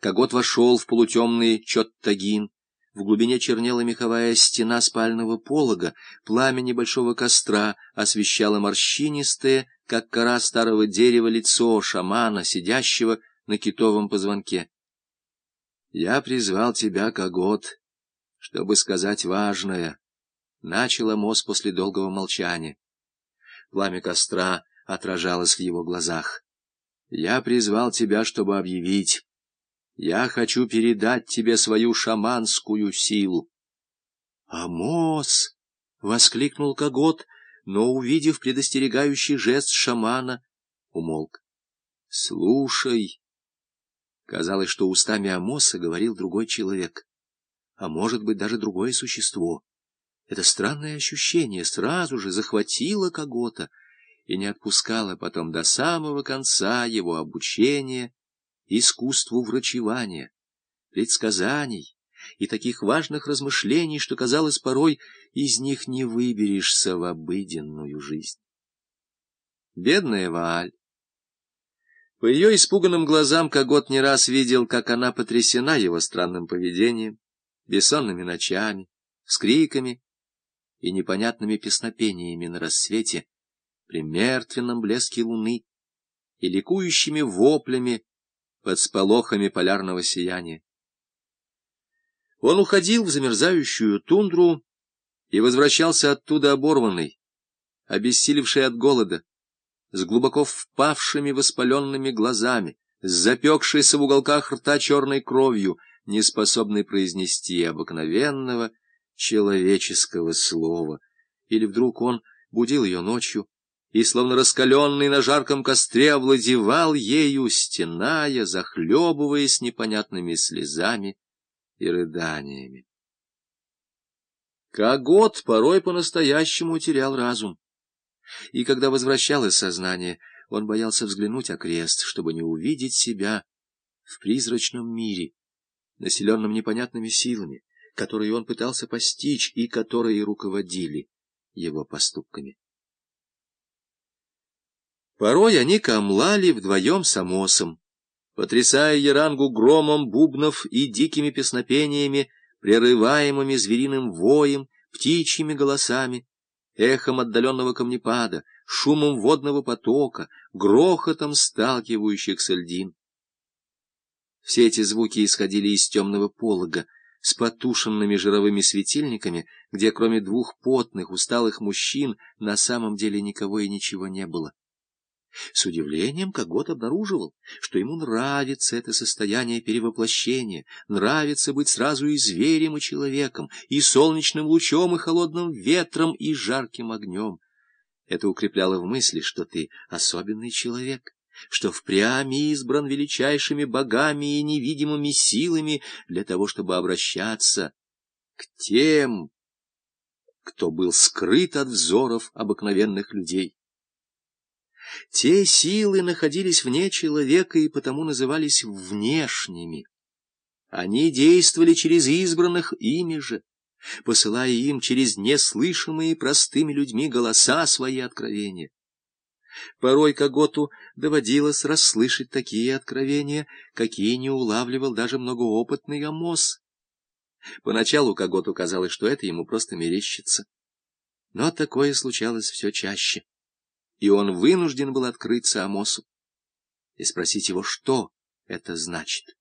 Когот вошел в полутемный чоттагин. В глубине чернела меховая стена спального полога, пламя небольшого костра освещало морщинистое, как кора старого дерева, лицо шамана, сидящего на китовом позвонке. «Я призвал тебя, Когот, чтобы сказать важное», — начал Амос после долгого молчания. Пламя костра отражалось в его глазах. «Я призвал тебя, чтобы объявить. Я хочу передать тебе свою шаманскую силу». «Амос!» — воскликнул Когот, но, увидев предостерегающий жест шамана, умолк. «Слушай!» Казалось, что устами Амоса говорил другой человек, а может быть даже другое существо. Это странное ощущение сразу же захватило Когота и не отпускало потом до самого конца его обучения искусству врачевания, предсказаний и таких важных размышлений, что, казалось, порой из них не выберешься в обыденную жизнь. Бедная Вааль! По ее испуганным глазам Когот не раз видел, как она потрясена его странным поведением, бессонными ночами, с криками и непонятными песнопениями на рассвете, при мертвенном блеске луны и ликующими воплями под сполохами полярного сияния. Он уходил в замерзающую тундру и возвращался оттуда оборванный, обессилевший от голода, с глубоко впавшими воспаленными глазами, с запекшейся в уголках рта черной кровью, неспособный произнести обыкновенного человеческого слова. Или вдруг он будил ее ночью и, словно раскаленный на жарком костре, овладевал ею, стеная, захлебываясь непонятными слезами и рыданиями. Когот порой по-настоящему терял разум. И когда возвращалось сознание, он боялся взглянуть окрест, чтобы не увидеть себя в призрачном мире, населенном непонятными силами, которые он пытался постичь и которые руководили его поступками. Порой они камлали вдвоем с Амосом, потрясая Ярангу громом бубнов и дикими песнопениями, прерываемыми звериным воем, птичьими голосами, эхом отдаленного камнепада, шумом водного потока, грохотом сталкивающихся льдин. Все эти звуки исходили из темного полога, с потушенными жировыми светильниками, где кроме двух потных, усталых мужчин на самом деле никого и ничего не было. С удивлением Когот обнаруживал, что ему нравится это состояние перевоплощения, нравится быть сразу и зверем, и человеком, и солнечным лучом, и холодным ветром, и жарким огнем. Это укрепляло в мысли, что ты особенный человек, что впрямь избран величайшими богами и невидимыми силами для того, чтобы обращаться к тем, кто был скрыт от взоров обыкновенных людей. Те силы находились вне человека и потому назывались внешними. Они действовали через избранных ими же, посылая им через неслышимые простыми людьми голоса свои откровения. Порой Коготу доводилось расслышать такие откровения, какие не улавливал даже многоопытный Амос. Поначалу Коготу казалось, что это ему просто мерещится. Но такое случалось все чаще и он вынужден был открыться Амосу и спросить его, что это значит.